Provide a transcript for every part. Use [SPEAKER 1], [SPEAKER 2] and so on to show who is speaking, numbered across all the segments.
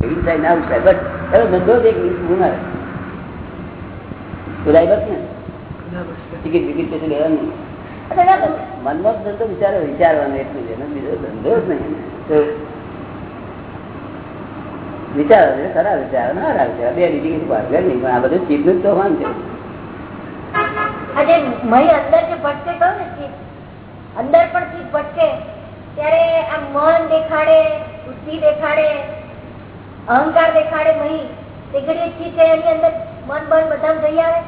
[SPEAKER 1] હિંસા ના ઉઠાય બસ. એનો ધંધો જ એક ગુના બોલાય બસ ને? ટિકિટ વિકિટ કશું લેવાનું. મનમાં ધંધો વિચારો વિચારવાનો એટલું છે. બીજો ધંધો જ નહીં. તો વિચારો છે ખરા વિચારો ના ખરા વિચારો. બે બીજી કશું ભાગેલ નહીં પણ આ બધું ચીજનું જ તો વાન છે
[SPEAKER 2] અંદર જે ભટકે કહું ને અંદર પણ ચીજ ભટકે. ત્યારે આ મન દેખાડે બુદ્ધિ દેખાડે. અહંકાર દેખાડે નહીં. તે ઘડીએ ચીજ છે એની અંદર મન બન બધા જઈ આવે.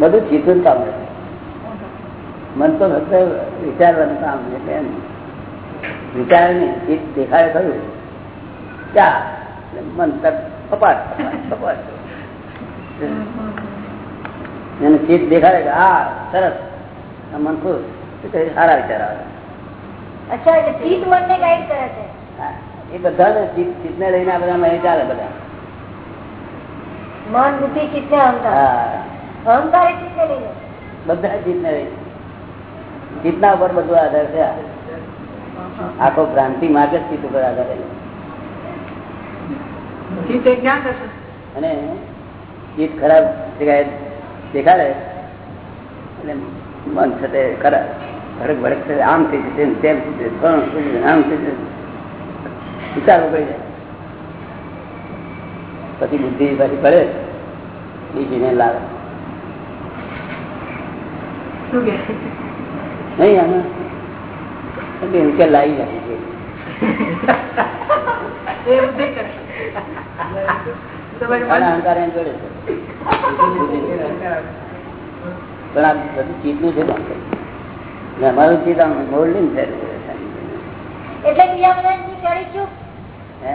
[SPEAKER 1] બધું ચીજનું જ કામ મન તો ફક્ત વિચારવાનું કામ એટલે એમ. વિચાર નહીં ચીજ દેખાડે ખરું. ચા મન તક કપાટ કપાટ એને ચીજ દેખાડે કે હા સરસ. આ મન ખુશ. સારા વિચાર આવે. એ બધાને ચીજ ચીજને લઈને આ બધા ચાલે બધા.
[SPEAKER 2] મન બુદ્ધિ ચિત્ત અહંકાર. બધા ચિત્ત ને
[SPEAKER 1] બધા ચીજને ઉપર બધું આધાર છે. આખો ભ્રાંતિ માર્ગ જ ચિત્ત ઉપર આધાર
[SPEAKER 3] ચિત્ત
[SPEAKER 1] અને ચિત્ત ખરાબ જગ્યાએ દેખાડે એટલે મન છે તે ખરાબ. ભડક ભડક છે આમ થઈ જશે ને તેમ થઈ જશે ફલાણું થઈ જશે, આમ થઈ જશે વિચારવું પડી જાય પછી બુદ્ધિ પાછી પડે બીજીને લાવે
[SPEAKER 3] શું કે
[SPEAKER 1] નહીં આમાં એટલે ઉકેલ લાવી જાય છે
[SPEAKER 3] એ બુદ્ધિ કરે તમારી
[SPEAKER 1] અને
[SPEAKER 3] મન-
[SPEAKER 1] અહંકાર એમ જોડે છે બુદ્ધિ જોડે. પણ આ બધું ચીજનું છે પણ ને અમારું ચીજ મોલ્ડિંગ છે.
[SPEAKER 2] એટલે બીજા બધા ચડી ચૂપ
[SPEAKER 1] હે?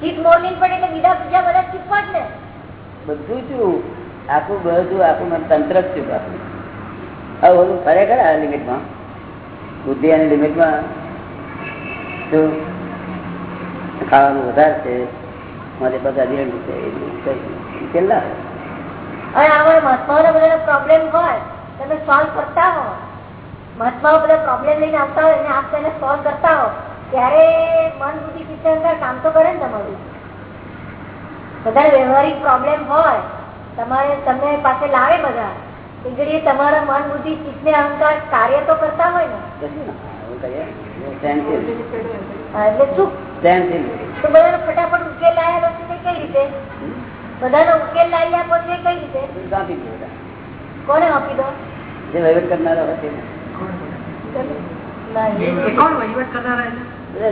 [SPEAKER 2] ચીજ પડે એટલે બીજા બીજા બધા ચૂપ ને.
[SPEAKER 1] બધું છું આખું બધું આખું મને તંત્ર જ છું આખું હવે ઓલું ફરે આ લિમિટમાં? બુદ્ધિ અને લિમિટમાં? શું? ખાવાનું વધારે છે. મારે બધા રેડ છે કેટલા?
[SPEAKER 2] હવે આમાં મહાત્માઓના બધા પ્રોબ્લેમ હોય તમે સોલ્વ કરતા હો. મહાત્માઓ બધા પ્રોબ્લેમ લઈને આવતા હોય અને આપ તેને સોલ્વ કરતા હો ત્યારે મન બુદ્ધિ ચિત્ત કામ તો કરે ને તમારું. બધા વ્યવહારિક પ્રોબ્લેમ હોય તમારે તમને પાસે લાવે બધા એ ઘડીએ તમારા મન બુદ્ધિ ચિત્તને અહંકાર કાર્ય તો કરતા હોય ને. એટલે શું? તો બધાનો ફટાફટ ઉકેલ લાવ્યા પછી તે કઈ રીતે? બધાનો ઉકેલ લાવી આપો છો કઈ રીતે? કોને આપી દો?
[SPEAKER 1] જે વહીવટ કરનારા હોય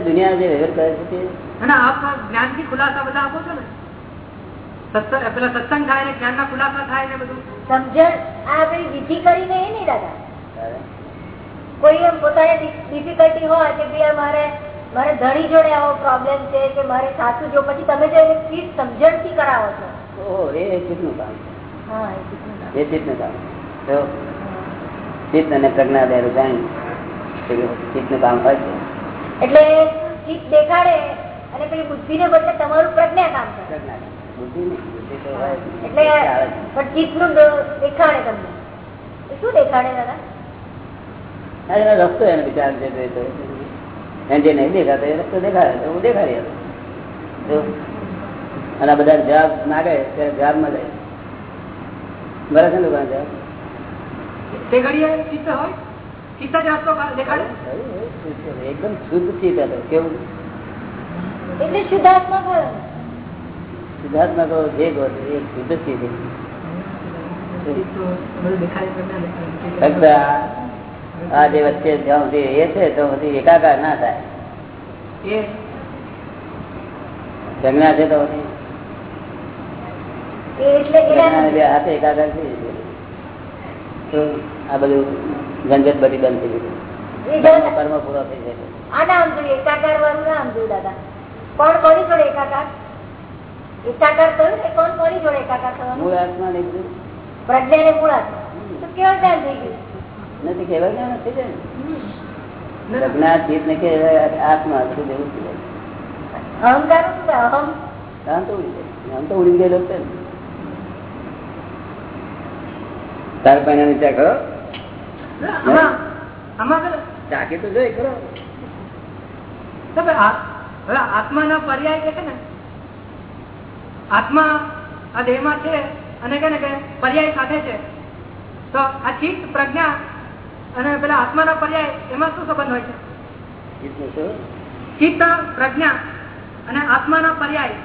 [SPEAKER 1] દુનિયા જે વહીવટ કરે છે તે.
[SPEAKER 3] અને આપ જ્ઞાનથી ખુલાસા બધા આપો છો ને? પેલા સત્સંગ થાય ને જ્ઞાન ના ખુલાસા થાય ને બધું?
[SPEAKER 2] સમજણ? આ આપણી વિધિ કરીને એ નહીં દાદા? કોઈ એમ પોતાને ડિફિકલ્ટી હોય કે ભાઈ મારે મારે ધણી જોડે આવો પ્રોબ્લેમ છે કે મારે સાસુ જો પછી તમે જે એને સમજણથી કરાવો છો.
[SPEAKER 1] ઓહો એ ચિત્તનું કામ.
[SPEAKER 2] હા એ
[SPEAKER 1] ચિત્તનું કામ. ચિત્ત અને પ્રજ્ઞા બે ચિત્તનું કામ હોય છે.
[SPEAKER 2] એટલે ચિત્ત દેખાડે અને પેલી બુદ્ધિ ને બદલે તમારું પ્રજ્ઞા કામ કરે. એટલે પણ ચિત્તનું દેખાડે તમને. શું દેખાડે દાદા?
[SPEAKER 1] રસ્તો એને વિચાર છે જે નહીં દેખાતો એ રસ્તો દેખાડે તો હું દેખાડી. અને આ બધા જવાબ માગે ત્યારે જવાબ મળે. બરાબર છે ને દુકાન જવાબ
[SPEAKER 3] તે ઘડીએ ચિત્ત હોય?
[SPEAKER 1] એકદમ શુદ્ધ ચિત્ત હતો કેવું?
[SPEAKER 2] એટલે શુદ્ધાત્મા કરો.
[SPEAKER 1] શુદ્ધાત્મા કરો જે ગોત એ શુદ્ધ આ- જે વચ્ચે જ્યાં સુધી એ છે તો પછી એકાકાર ના થાય.
[SPEAKER 3] એ?
[SPEAKER 1] છે તો પછી? એકાકાર થઈ આ બધું ઝંઝટ બધી બંધ થઈ જશે કર્મ પૂરો થઈ જશે
[SPEAKER 2] આ નામ જોઈએ એકાકાર વાળું નામ જોયું દાદા. કોણ કોની જોડે એકાકાર? એકાકાર થયું ને કોણ કોની જોડે એકાકાર થવાનું?
[SPEAKER 1] મૂળ આત્મા ને બધું.
[SPEAKER 2] પ્રજ્ઞા ને મૂળ આત્મા. તો કેવા ધ્યાન થઈ ગયું?
[SPEAKER 1] નથી કહેવાય ને નથી જાય પ્રજ્ઞા ચિત્ત ને કે આત્મા બધું એવું થઈ જાય
[SPEAKER 2] અહંકાર છે? અહમ?
[SPEAKER 1] તો ઉડી જાય. આમ તો ઉડી ગયેલો છે તાર પહેલા વિચાર કરો
[SPEAKER 3] આમાં આમાં
[SPEAKER 1] તો જોઈ ખરો.
[SPEAKER 3] તો ભાઈ આ- હવે આત્માના પર્યાય કે છે ને આત્મા આ દેહમાં છે અને કે ને કે પર્યાય સાથે છે? તો આ ચિત્ત પ્રજ્ઞા અને પેલા આત્માના પર્યાય એમાં શું સંબંધ હોય છે? ચિત્ત પ્રજ્ઞા અને આત્માના પર્યાય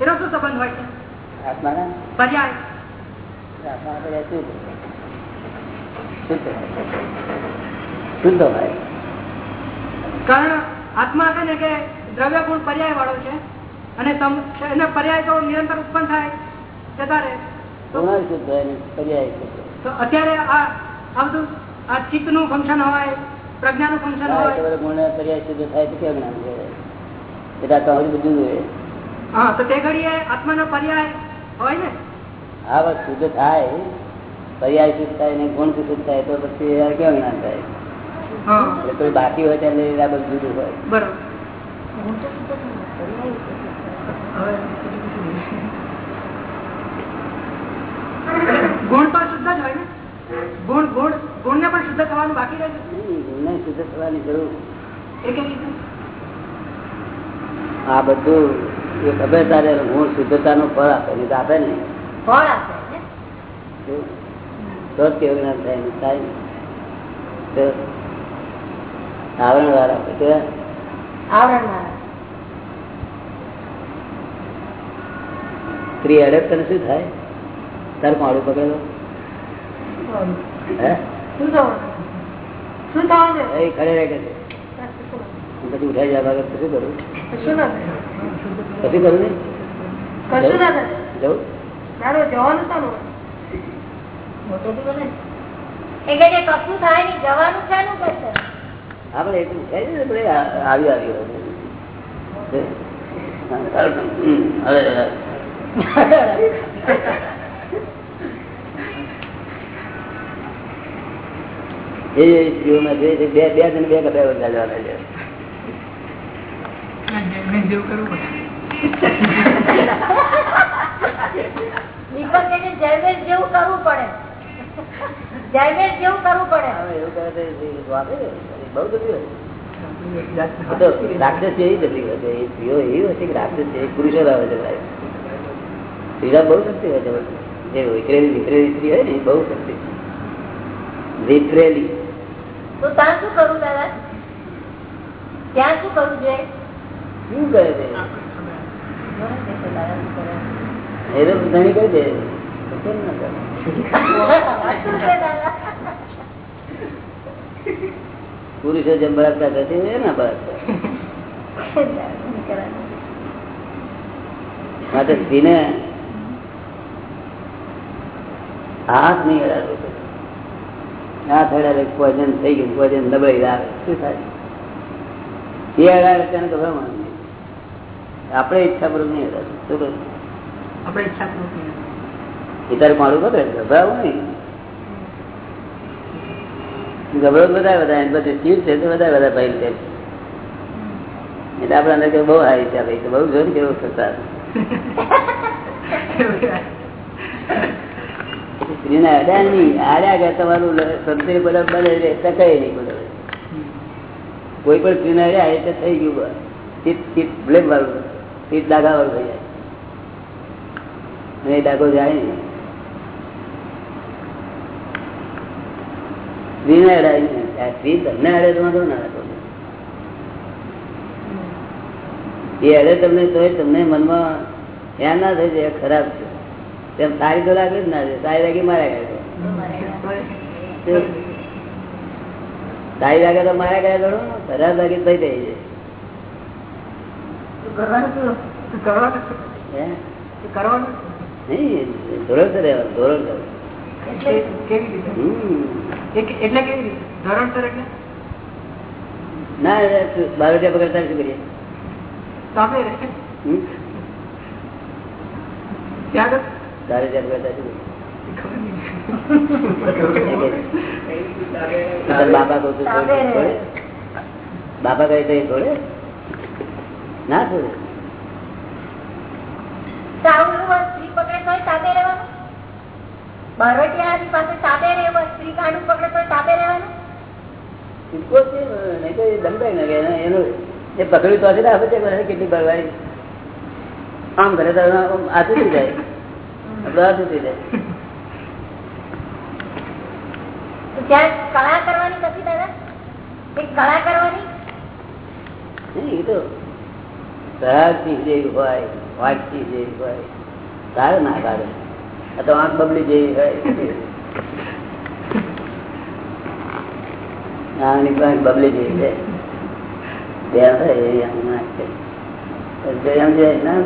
[SPEAKER 3] એનો શું સંબંધ હોય છે?
[SPEAKER 1] આત્માના?
[SPEAKER 3] પર્યાય.
[SPEAKER 1] આત્મા પર્યાય શું? શુદ્ધ હોય.
[SPEAKER 3] કારણ આત્મા છે ને કે દ્રવ્ય ગુણ પર્યાય વાળો છે. અને એને પર્યાય તો નિરંતર ઉત્પન્ન થાય જતા રહે તો
[SPEAKER 1] હોય ને પર્યાય શુદ્ધ હોય.
[SPEAKER 3] તો અત્યારે આ આ બધું આ ચિત્તનું ફંક્શન હોય પ્રજ્ઞાનું ફંક્શન
[SPEAKER 1] હા,
[SPEAKER 3] હોય.
[SPEAKER 1] ગુણ પર્યાય શુદ્ધ થાય તો કેમ ના એટલે તો બધું જોઈએ
[SPEAKER 3] હા તો તે ઘડીએ આત્માનો પર્યાય હોય ને?
[SPEAKER 1] આ વાત શુદ્ધ થાય. પર્યાય શુદ્ધ થાય ને ગુણ શુદ્ધ થાય તો પછી આ કેમ ના થાય? એટલે કોઈ બાકી હોય ત્યારે આ બધું જુદું હોય.
[SPEAKER 3] ગુણ પણ શુદ્ધ જ હોય ને? ગુણ ગુણ ગુણ ને પણ શુદ્ધ થવાનું બાકી રહે
[SPEAKER 1] નહીં, શુદ્ધ થવાની જરૂર.
[SPEAKER 3] કેવી
[SPEAKER 1] આ બધું એ ખબર તારે ગુણ શુદ્ધતાનું ફળ આપે નહીં તો આપે ને
[SPEAKER 2] ફળ આપે ને?
[SPEAKER 1] તો જ કેવું જ્ઞાન થાય નહીં થાય નહીં. આવરણ વાર કેવા?
[SPEAKER 2] આવરણ વાળા
[SPEAKER 1] સ્ત્રી અડે તને શું થાય? તાર માળું પકડેલો પછી ઉઠાઈ વગર શું કરું?
[SPEAKER 2] કશું ના
[SPEAKER 1] કરું. ને
[SPEAKER 2] ના
[SPEAKER 1] જવું?
[SPEAKER 2] જવાનું
[SPEAKER 1] બે બે જણ બે કપડા જવાના છે.
[SPEAKER 3] જેવું કરવું પડે.
[SPEAKER 2] જેવું કરવું પડે.
[SPEAKER 1] બઉ કરે જતી હોય. રાક્ષસ એવી જતી હોય. એ સ્ત્રીઓ એવી હોય છે કે રાક્ષસ છે એ પુરુષો લાવે છે ભાઈ. સ્ત્રીઓ બહુ શક્તિ હોય છે. જે વિખરેલી વિખરેલી સ્ત્રી હોય ને એ બહુ શક્તિ વિખરેલી.
[SPEAKER 2] તો ત્યાં શું કરવું દાદા? ત્યાં શું કરવું છે
[SPEAKER 1] શું કરે છે? એ તો ધણી કહી દે કેમ ના કરે?
[SPEAKER 2] છે
[SPEAKER 1] પુરુષો જેમ બળાત્કાર એના બળાત્કાર. માટે સ્ત્રીને હાથ નહીં અડાડવો હાથ અડાડે પોઈઝન થઈ ગયું પોઈઝન નબળી આવે શું થાય? એ હડાડે તેને તો નહીં આપણે ઈચ્છા નહીં અડાડવું શું
[SPEAKER 3] આપણે ઈચ્છા પૂર્વક
[SPEAKER 1] એ તારે મારું કરે ગભરાવું નહીં. ગભરો બધા બધા એની બધી ચીજ છે તો બધા બધા ભાઈ છે એટલે આપડે અંદર બહુ હારી છે ભાઈ બહુ જોઈને કેવું થતા. સ્ત્રીને અડ્યા નહીં આડ્યા ગયા તમારું સંતરી બધા બને એટલે કઈ નહીં બધા કોઈ પણ સ્ત્રીના અડ્યા એટલે થઈ ગયું ચીત ચિત્ત બ્લેમ વાળું. ચિત્ત દાગા વાળું થઈ જાય. એ ડાઘો જાય નહીં. સ્ત્રીને સ્ત્રી તમને અડે તો વાંધો ના એ અડે તમને તો તમને મનમાં ધ્યાન ના થઈ જાય ખરાબ છે. તેમ સારી તો લાગે જ ના છે સારી લાગી માર્યા ગયા સારી લાગે તો માર્યા ગયા ગણો ખરાબ લાગે થઈ જાય.
[SPEAKER 3] શું? કરવાનું શું?
[SPEAKER 1] હે?
[SPEAKER 3] કરવાનું એટલે કેવી રીતે? ધોરણસર એટલે?
[SPEAKER 1] ના બાર રૂપિયા પકડતા શું કરીએ. બાર રૂપિયા પકડતા શું કરીએ. બાપા કહું બાપા કહે તો છોડે ના છોડે
[SPEAKER 2] રહેવાનું બરવટિયાની પાસે તાબે રહેવા સ્ત્રી કાંડું પકડે રહેવાનું?
[SPEAKER 1] તો એ દંડાઈ ના ગયા એનું એ પકડ્યું તો કેટલી ભરવાની આમ કરે તો આ થઈ જાય. આપણે આ તૂટી જાય.
[SPEAKER 2] ત્યાં કળા કરવાની નથી દાદા? કળા કરવાની?
[SPEAKER 1] એ તો ચીજ જેવી હોય વ્હાઈટ ચીજ જેવી હોય. સારું ના કાઢે તો આંખ બબલી જેવી હોય બબલી જેવી એમ છે, ના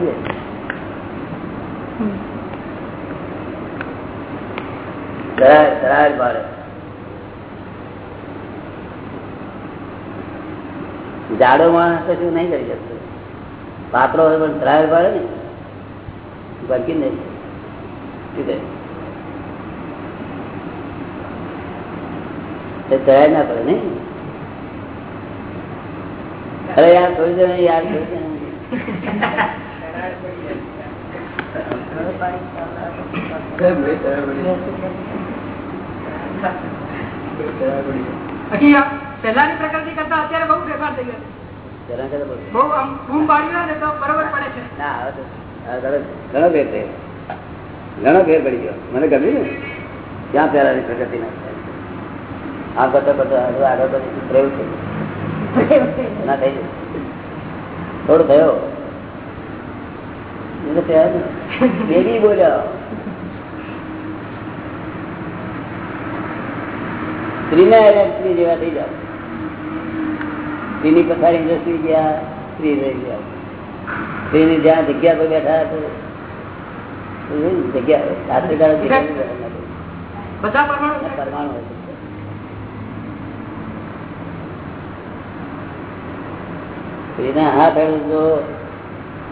[SPEAKER 1] પાડે જાડો માણસ કશું નહીં કરી શકતો? પાત્રો પણ ધરાય પાડે ને ભરકી નહીં. ધરાય ના પડે નઈ અરે યાર થોડી જણ યાર
[SPEAKER 3] પહેલાની પ્રકૃતિ કરતા અત્યારે બહુ ફેરફાર થઈ ગયો. બહુ. બૂમ પાડ્યું ને તો બરોબર પડે છે.
[SPEAKER 1] ના ઘણો ફેર થયો. ઘણો ફેર પડી ગયો. મને ગમ્યું ને? ક્યાં પહેલાની પ્રગતિ ના આ કરતા કરતા આગળ પછી પ્રયોગ થયો ના થઈ થોડો થયો. બેબી બોલ્યો. સ્ત્રીને સ્ત્રી જેવા થઈ જાવ સ્ત્રીની પથારી સુઈ ગયા, સ્ત્રી રહી ગયા. સ્ત્રીની જ્યાં જગ્યા પર બેઠા તો જગ્યા હાથ હેઠળ જો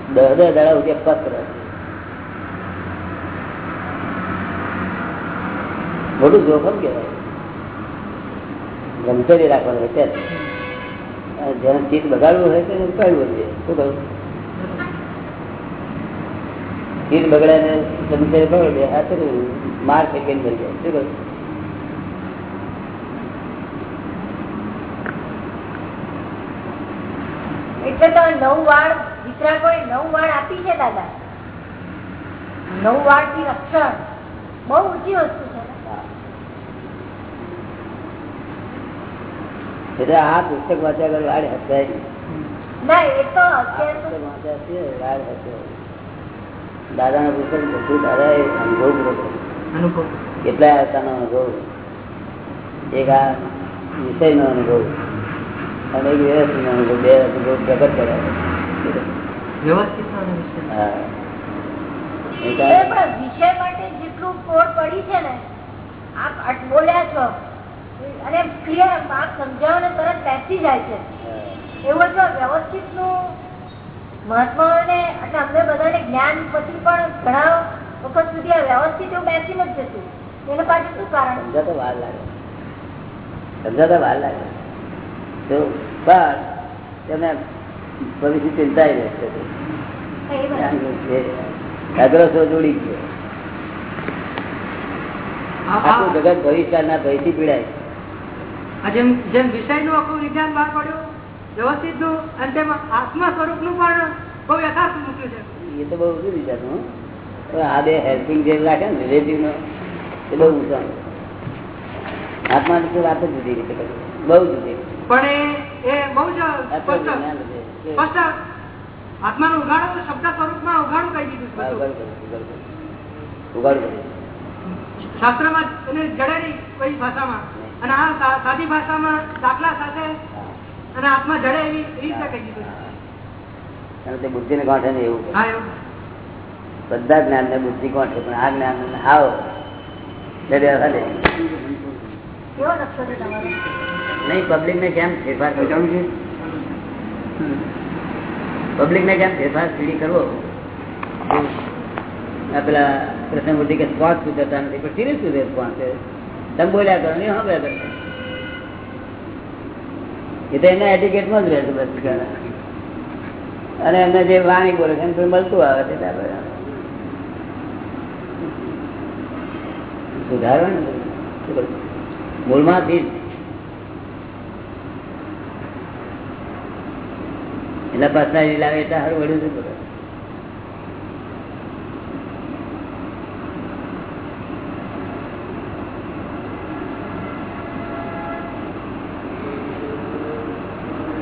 [SPEAKER 1] દસ દસ દાડા સુધી પત્ર મોટું જોખમ કહેવાય બ્રહ્મચર્ય રાખવાનું હોય ત્યારે જેને ચીજ બગાડવું હોય તેને ઉપાડવું છે શું કહ્યું ચીજ બગડે ને તમે બગડે આ કર્યું માર ફેંકીને મરી જાય. શું કહ્યું
[SPEAKER 2] એટલે તો નવ વાળ કોઈ નવ વાળ આપી છે દાદા? નવ વાળથી રક્ષણ. બહુ ઊંચી વસ્તુ છે.
[SPEAKER 1] એટલે આ પુસ્તક વાંચ્યા આગળ વાડ હસાય
[SPEAKER 2] ના એ તો અત્યારે
[SPEAKER 1] વાર
[SPEAKER 2] તો
[SPEAKER 1] વાંચ્યા નું પુસ્તક બધું દાદા એ અનુભવ. પૂરો કર્યો.
[SPEAKER 3] અનુભવ
[SPEAKER 1] અનુભવ. એક આ વિષયનો અનુભવ. અને એક વ્યવસ્થિત અનુભવ. બે અનુભવ પ્રગટ કર્યા
[SPEAKER 3] વ્યવસ્થિત વિષય.
[SPEAKER 1] હા.
[SPEAKER 2] માટે જેટલું કોડ પડી છે ને આપ બોલ્યા છો અને ક્લિયર આપ સમજાવો ને તરત બેસી જાય છે. એવું જો વ્યવસ્થિતનું મહાત્માઓને એટલે અમને બધાને જ્ઞાન પછી પણ ઘણા વખત સુધી આ વ્યવસ્થિત એવું બેસી નથી જતું. એનું પાછળ શું કારણ?
[SPEAKER 1] સમજાતા વાર લાગે. સમજાતા વાર લાગે. તો પણ ભવિષ્ય ચિંતા રહેશે
[SPEAKER 2] એ બરાબર.
[SPEAKER 1] અગ્રસો જોડી ગયો આખું જગત ભવિષ્યના ભયથી પીડાય
[SPEAKER 3] આ જેમ જેમ વિષયનું આખું વિજ્ઞાન બહાર પડ્યું વ્યવસ્થિતનું અને તેમ આત્મા સ્વરૂપનું પણ બહુ યથાર્થ મૂક્યું છે
[SPEAKER 1] એ તો બહુ ઊંચું વિચારનું આ બે હેલ્પિંગ જે રાખે ને રિલેટિવ નો એ બહુ ઊંચા આત્માની તો વાત જુદી રીતે બહુ જુદી
[SPEAKER 3] પણ એ એ બહુ જ સ્પષ્ટ
[SPEAKER 1] જ્ઞાન છે. કે-
[SPEAKER 3] સ્પષ્ટ આત્માનું ઉગાડું શબ્દ સ્વરૂપમાં ઉગાડું કહી દીધું.
[SPEAKER 1] ઉગાડું કરું.
[SPEAKER 3] શાસ્ત્રમાં એને જડે નહીં કોઈ ભાષામાં અને આ સાદી ભાષામાં દાખલા સાથે. અને આત્મા જડે એવી એવી રીતે કહી દીધું
[SPEAKER 1] તે બુદ્ધિ ને ગાંઠે ને એવું. બધા જ્ઞાન ને બુદ્ધિ ગાંઠે પણ આ જ્ઞાન આવો. નહીં પબ્લિક ને કેમ ફેરફાર કરવું? છે પબ્લિક ને કેમ ફેરફાર સીડી કરવો? પેલા કૃષ્ણમૂર્તિ કે શ્વાસ સુધરતા નથી પણ સીરી સુધે શ્વાસ છે. તમે બોલ્યા કરો ને હા કરો એ એના એટીકેટમાં જ રહેતું અને એમને જે વાણી બોલે છે, એમ મળતું આવે છે સુધારો ને મૂળમાંથી એટલે પર્સનાલિટી લાવે, એટલે સારું વળ્યું છે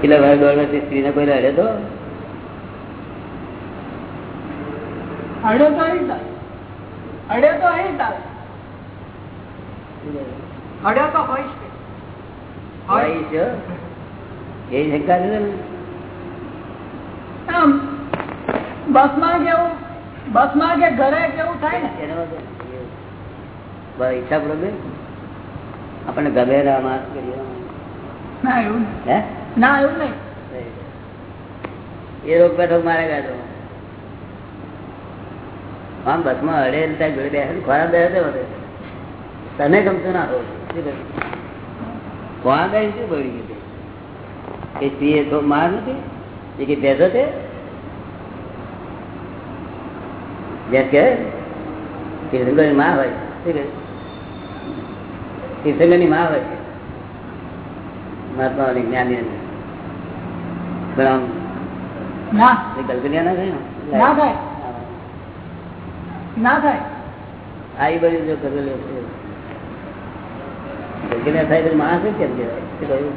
[SPEAKER 1] કેટલા વાર દોડ વર્ષથી સ્ત્રીને કોઈ રડે તો?
[SPEAKER 3] આમ બસમાં કેવું? બસમાં કે ઘરે કેવું થાય ને.
[SPEAKER 1] બસ ઈચ્છા પ્રોબ્લેમ આપણને ગમે ના
[SPEAKER 3] એવું
[SPEAKER 1] હે?
[SPEAKER 3] ના, એવું નહીં.
[SPEAKER 1] એ રોગ બેઠો મારે ગયા આમ બસમાં અડે ને ત્યાં જોડે ને ખોરાક બેસે વધે. તને ગમતું ના હોય. કરું ખોરાક શું બળી ગયું? એ સ્ત્રી તો માર નથી? એ કે ભેસો છે? ભેંસ કે? તીર્થંકરની માં હોય. કહે? તીર્થંકરની માં હોય. મહાત્મા જ્ઞાની પણ આમ
[SPEAKER 3] ના.
[SPEAKER 1] એ ના થાય ને?
[SPEAKER 3] થાય. ના થાય.
[SPEAKER 1] આ બધું જો છે. કલ્પનિયા થાય તો માણસ કેમ કહેવાય?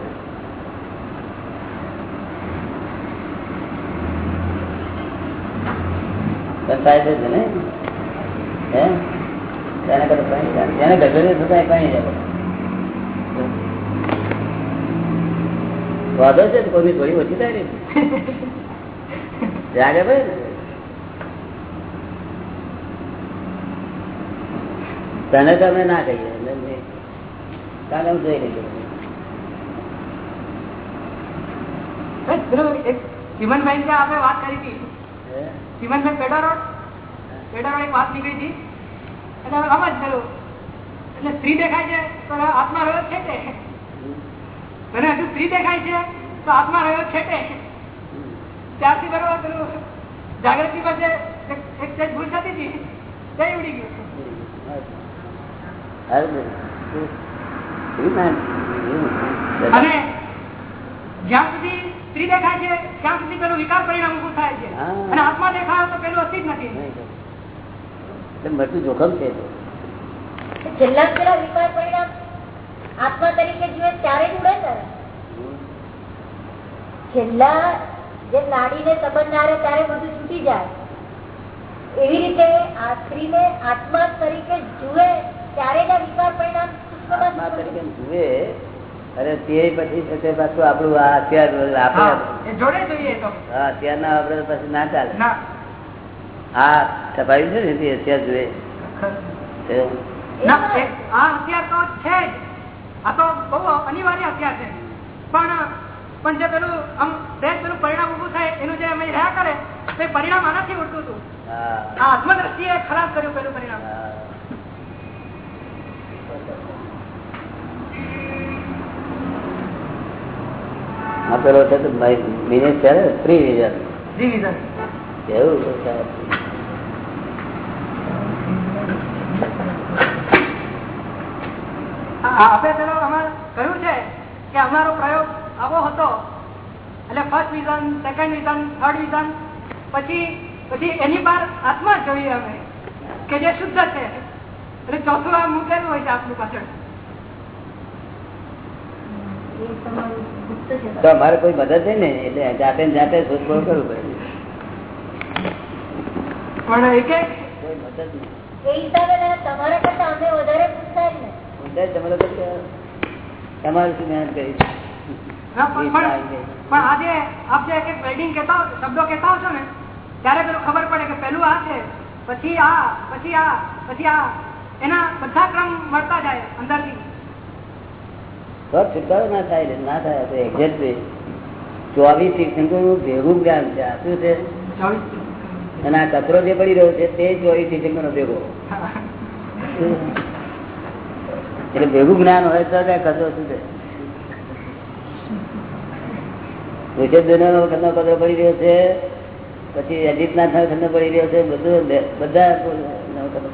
[SPEAKER 1] થાય છે ને? હે? તેને પાણી જાય. જેને ગજરે થતા એ પાણી જાય વાંધો છે ને કોઈ થોડી ઓછી થાય ને? જાગે ભાઈ ને? તને તમે ના કહીએ હું જોઈ
[SPEAKER 3] જે આપણે વાત કરી હતી? Chimanbhai Pedder Road? Pedder Road એક વાત નીકળી હતી. એટલે આમ જ એટલે સ્ત્રી દેખાય છે આત્મા રહ્યો છે મને હજુ સ્ત્રી દેખાય છે? તો આત્મા રહ્યો છે તે ત્યારથી બરોબર પેલું જાગૃતિ પાસે એક- સેજ ભૂલ થતી હતી. તે ઉડી ગયું. અને જ્યાં સુધી સ્ત્રી દેખાય છે ત્યાં સુધી પેલું વિકાર પરિણામ ઉભું થાય છે. અને આત્મા દેખાય તો પેલું અસ્તિત્વ નથી.
[SPEAKER 1] મોટું જોખમ છે.
[SPEAKER 2] છેલ્લા પેલા વિકાર પરિણામ આત્મા તરીકે જુએ ત્યારે જ ઉડે ને છેલ્લા જે નાડીને સંબંધ આવે ત્યારે બધું છૂટી જાય એવી રીતે આ સ્ત્રીને આત્મા તરીકે જુએ ત્યારે જ આ વિકાર પરિણામ
[SPEAKER 1] તરીકે જુએ અરે તે પછી છે તે પાછું આપણું આ અત્યાર આપણે
[SPEAKER 3] જોડે જોઈએ તો.
[SPEAKER 1] હા અત્યારના આપણે પછી ના ચાલે.
[SPEAKER 3] ના.
[SPEAKER 1] આ સફાઈ છે ને તે અત્યાર જુએ.
[SPEAKER 3] ના આ હથિયાર તો છે જ. આ તો બહુ અનિવાર્ય હથિયાર છે. પણ પણ જે પેલું આમ સહેજ પેલું પરિણામ ઉભું થાય એનું જે અમે રહ્યા કરે તે પરિણામ આનાથી ઉઠતું હતું. આ આત્મદ્રષ્ટિએ ખરાબ કર્યું પેલું પરિણામ.
[SPEAKER 1] હા. પેલો છે તો મિનિટ છે ને? ફ્રી વિઝન
[SPEAKER 3] જી વિઝન
[SPEAKER 1] કેવું છે?
[SPEAKER 3] આપણે પેલો અમારે કહ્યું છે કે અમારો પ્રયોગ આવો હતો. એટલે first vision second vision third vision પછી પછી એની બહાર આત્મા જોઈએ અમે કે જે શુદ્ધ છે. એટલે ચોથું આ મૂકેલું હોય છે આપનું પાછળ.
[SPEAKER 1] તો અમારે કોઈ મદદ નહીં ને એટલે જાતે જાતે શોધખોળ કરવું પડે.
[SPEAKER 3] પણ એક એક
[SPEAKER 1] કોઈ મદદ નહીં.
[SPEAKER 2] એ હિસાબે તમારા કરતા અમે વધારે પૂછતા ને.
[SPEAKER 1] ઊંધાઈ તમારે તો કે તમારે શું મહેનત કરી
[SPEAKER 3] ના, પણ પણ- પણ આજે આપ જે એક એક કહેતા શબ્દો કહેતા છો ને ત્યારે પેલું ખબર પડે કે પેલું આ છે પછી આ પછી આ પછી આ. એના બધા ક્રમ મળતા જાય અંદરથી.
[SPEAKER 1] છુટકારો ના થાય ના થાય તો એક્ઝેક્ટ ચોવીસ તીર્થંકરનું ભેગું જ્ઞાન છે. આ શું છે? અને આ કચરો જે પડી રહ્યો છે તે ચોવીસ નો ભેગો. એટલે ભેગું જ્ઞાન હોય તો કચરો છે? વિશેષ દુનિયાનો પડી રહ્યો છે, પછી અજીતનાથ નો પડી રહ્યો છે, બધું બધા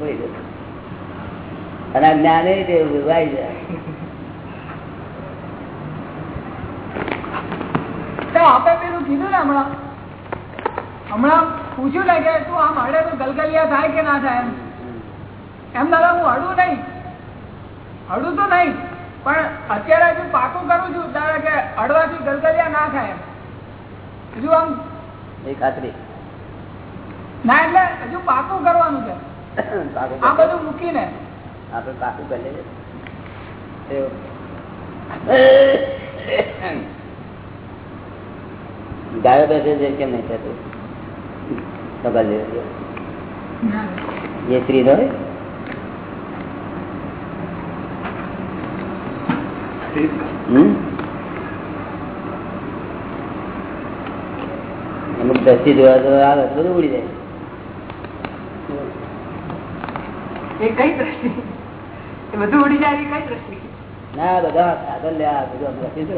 [SPEAKER 1] પડી રહ્યો છે. અને આ
[SPEAKER 3] આપણે પેલું કીધું ને હમણાં? હમણાં પૂછ્યું ને કે તું આમ હડે તો ગલગલિયા થાય કે ના થાય એમ? એમ દાદા હું હડું નહીં. હડું તો નહીં પણ અત્યારે હજુ પાકું કરું છું ત્યારે કે અડવાથી ગલગલિયા ના થાય હજુ આમ
[SPEAKER 1] એ ખાતરી.
[SPEAKER 3] ના એટલે હજુ પાકું કરવાનું છે. આ બધું મૂકીને.
[SPEAKER 1] આપણે પાકું કરી લઈએ. ગાયો બેસે છે કેમ નહીં થતું? ખબર જેવું. એ સ્ત્રી હોય. અમુક આવે બધું ઉડી જાય.
[SPEAKER 3] કઈ દ્રષ્ટિ બધું ઉડી જાય કઈ દ્રષ્ટિ
[SPEAKER 1] ના બધા આગળ લે આ બધું લખી.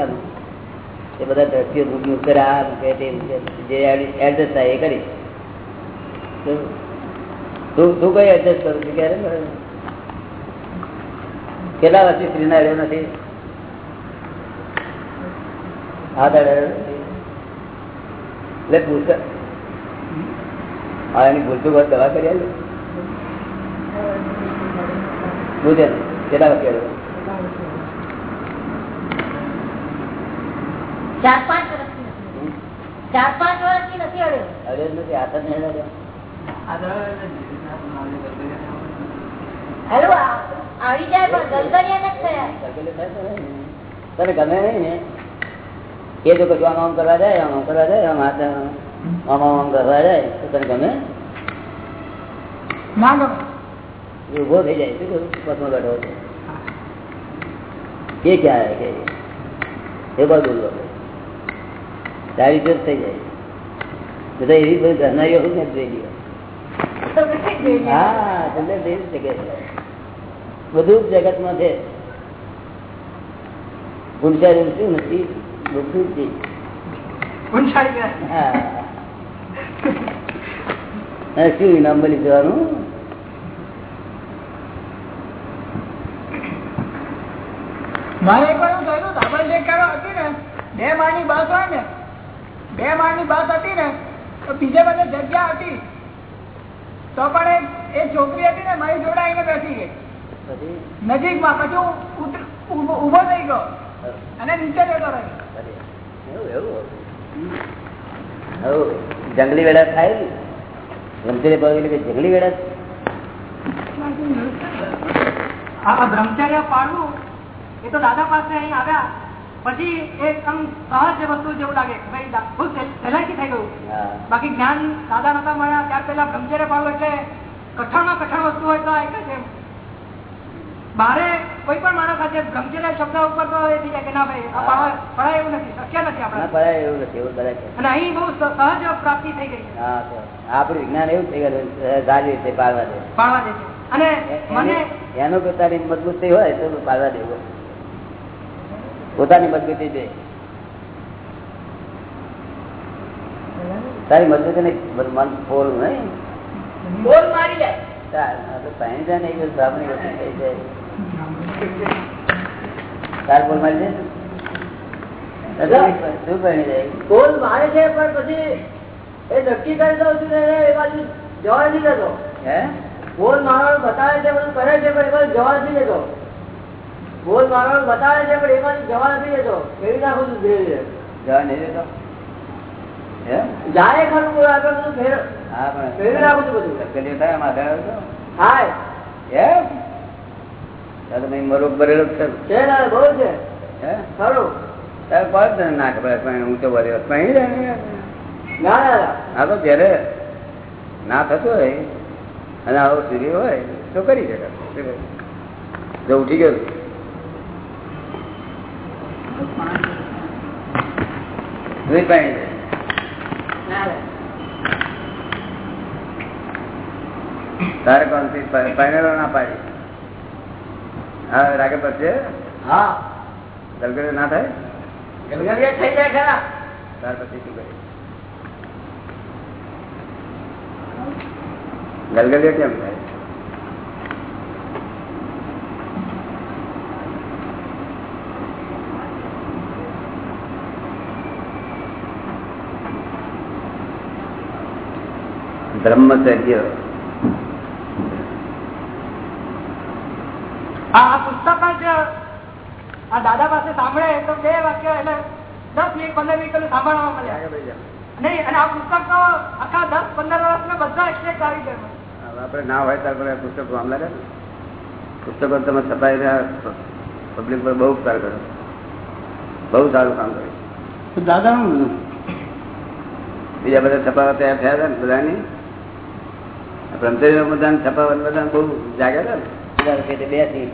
[SPEAKER 1] એ બધા દ્રષ્ટિઓ મૂકી મૂકી કરે, આ મૂકે તે જે એડજસ્ટ થાય એ કરી. તું તું- તું કઈ એડજસ્ટ કરું છું? ક્યારે? કેટલા વર્ષથી શ્રીના અડાડ્યો નથી? એટલે પૂછ હા એની ભૂલતું વાત દવા કરી આલે. પૂછે કેટલા વર્ષથી
[SPEAKER 2] ચાર પાંચ વર્ષથી નથી ચાર પાંચ વર્ષથી નથી અડ્યો
[SPEAKER 1] અડ્યો નથી નહીં અડાડ્યો.
[SPEAKER 2] હેલો આવી જાય પણ ગલગલિયા નથી થયા.
[SPEAKER 1] તને ગમે નહીં ને? એ જો કશું આમ આમ કરવા જાય આમ આમ કરવા જાય આમ હાથ આમ આમ આમ કરવા જાય તો તને ગમે
[SPEAKER 3] ના ગમે
[SPEAKER 1] એ ઊભો થઈ જાય શું કહ્યું પગમાં બેઠો છે એ ક્યાં હે કે એ બધું બોલો તારી જોત થઈ જાય બધા એવી બધી ઘરનારીઓ હોય ને જોઈ લ્યો હા તમને થઈ શકે છે બધું જ જગતમાં છે ગુંચાયું શું નથી
[SPEAKER 3] ઊંચાઈ
[SPEAKER 1] હા. શું ઇનામ મળી જવાનું?
[SPEAKER 3] મારે એક વાર એવું થયું હતું જે કરો હતી ને બે માળની બસ હોય ને બે માળની બસ હતી ને તો બીજે બધે જગ્યા હતી. તો પણ એ- છોકરી હતી ને મારી જોડે આવીને બેસી ગઈ. નજીકમાં પછી હું ઊભો થઈ ગયો. અને નીચે જતો રહ્યો
[SPEAKER 1] જંગલી વેડા થાય ને. ગમતી પગ એટલે જંગલી વેડા
[SPEAKER 3] બ્રહ્મચર્ય પાડવું એ તો દાદા પાસે અહીં આવ્યા. પછી એક આમ સહજ વસ્તુ જેવું લાગે કે બહુ સહેલાઈથી થઈ ગયું. બાકી જ્ઞાન દાદા નતા મળ્યા ત્યાર પહેલા બ્રહ્મચર્ય પાડવું એટલે કઠણ કઠણ વસ્તુ હોય તો એક જ એમ. બારે કોઈ પણ માણસ આજે બ્રહ્મચર્ય શબ્દ ઉપર તો એ થઈ જાય કે ના ભાઈ પડાય એવું નથી શક્ય નથી આપણે.
[SPEAKER 1] પડાય એવું નથી એવું કરે
[SPEAKER 3] અને અહીં બહુ સહજ પ્રાપ્તિ થઈ ગઈ
[SPEAKER 1] હા આપણું વિજ્ઞાન એવું થઈ ગયું છે, રીતે પાડવા દે.
[SPEAKER 3] પાડવા દે છે. અને મને
[SPEAKER 1] એની- પોતાની મજબૂતી હોય તો પાડવા દેવું પોતાની મજબૂતી દે. તારી મજબૂતી નહીં મન ફોલ નહીં.
[SPEAKER 2] બોલ મારી જાય
[SPEAKER 1] ચાલ, તો જાય ને એ બધું સાબની વસ્તુ થઈ જાય. તાર બોલ મારી
[SPEAKER 2] બોલ છે પણ પછી એ નક્કી કરી દઉં છું એ બાજુ જવા નથી દેતો.
[SPEAKER 1] હે?
[SPEAKER 2] બોલ મારવાનું બતાવે છે બધું કરે છે પણ એ બાજુ જવા નથી દેતો. બોલ મારવાનું બતાવે છે પણ એ બાજુ જવા નથી દેતો. કેવી નાખું છું ધીરે ધીરે.
[SPEAKER 1] જવા નહીં દેતો? હે?
[SPEAKER 2] જાય ખરું બોલ આગળ બધું ફેર
[SPEAKER 1] હા પણ
[SPEAKER 2] ફેરવી નાખું છું બધું.
[SPEAKER 1] થાય એમાં
[SPEAKER 2] ને
[SPEAKER 1] થતું હોય અને આવો સૂર્ય હોય તો કરી શકાય જો ઉઠી ગયો દૂધ પાણી. તારે કોણ પાણી ના પાડી? હા રાગે પડશે
[SPEAKER 2] હા
[SPEAKER 1] ગલગલ ના થાય
[SPEAKER 2] ગલગલિયા થઈ જાય ખરા
[SPEAKER 1] ત્યાર પછી શું કરે ગલગલિયા કેમ થાય બ્રહ્મચર્ય
[SPEAKER 3] આ આ પુસ્તક જ આ દાદા પાસે સાંભળે તો બે વાક્ય એટલે દસ મિનિટ પંદર મિનિટ પેલું સાંભળવા મળે. નહીં અને આ પુસ્તક તો આખા દસ પંદર વર્ષ બધા એક્સેપ્ટ આવી ગયા
[SPEAKER 1] આપડે ના હોય ત્યારે પણ પુસ્તકો આમ લાગે ને. પુસ્તકો તમે છપાઈ રહ્યા પબ્લિક પર બહુ ઉપકાર કર્યો. બહુ સારું કામ કર્યું.
[SPEAKER 4] દાદા
[SPEAKER 1] બીજા બધા છપાવા તૈયાર થયા હતા ને બધાની? બ્રહ્મચર્ય બધા છપાવવા બધા બહુ જાગ્યા હતા ને? બે ત્રીસ.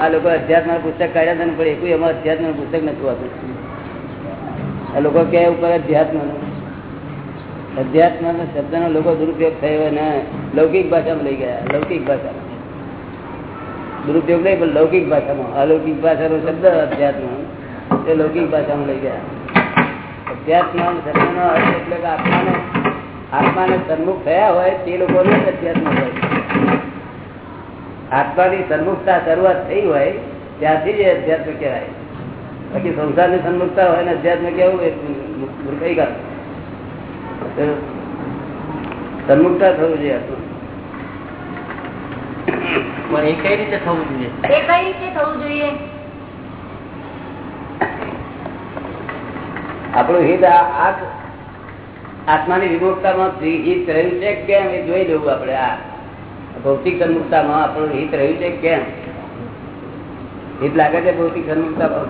[SPEAKER 1] આ લોકો અધ્યાત્મ પુસ્તક કાઢ્યા હતા ને પણ એકું એમાં અધ્યાત્મ પુસ્તક નથી હોતું આ લોકો કે ઉપર અધ્યાત્મ અધ્યાત્મ શબ્દ નો લોકો દુરુપયોગ થયો અને લૌકિક ભાષામાં લઈ ગયા લૌકિક ભાષામાં. દુરુપયોગ નહીં પણ લૌકિક ભાષામાં. અલૌકિક ભાષાનો શબ્દ અધ્યાત્મ તે લૌકિક ભાષામાં લઈ ગયા. અધ્યાત્મ શબ્દનો અર્થ એટલે કે આત્માને આત્માને સન્મુખ થયા હોય તે લોકોને જ અધ્યાત્મ હોય આત્માની સન્મુખતા શરૂઆત થઈ હોય ત્યાંથી જ અધ્યાત્મ કહેવાય. બાકી સંસારની સન્મુખતા હોય ને અધ્યાત્મ કેવું એ કઈ કાઢ. સન્મુખતા થવું જોઈએ આત્મા.
[SPEAKER 5] પણ એ કઈ રીતે થવું જોઈએ?
[SPEAKER 2] એ કઈ રીતે થવું જોઈએ?
[SPEAKER 1] આપણું હિત આત્માની વિમુખતામાં હિત રહ્યું છે કેમ? એ જોઈ લેવું આપણે આ. ભૌતિક સન્મુખતામાં આપણું હિત રહ્યું છે કેમ? હિત લાગે છે ભૌતિક સન્મુખતામાં?